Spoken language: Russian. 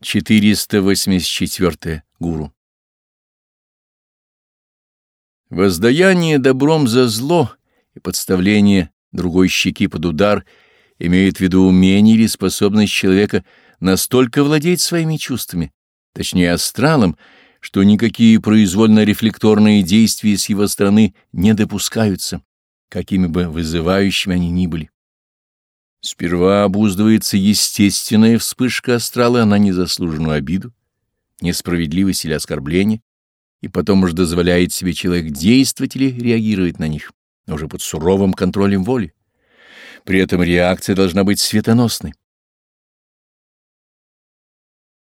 484. Гуру. Воздаяние добром за зло и подставление другой щеки под удар имеет в виду умение или способность человека настолько владеть своими чувствами, точнее астралом, что никакие произвольно-рефлекторные действия с его стороны не допускаются, какими бы вызывающими они ни были. Сперва обуздывается естественная вспышка астрала на незаслуженную обиду, несправедливость или оскорбление, и потом уже дозволяет себе человек действовать или реагировать на них, уже под суровым контролем воли. При этом реакция должна быть светоносной,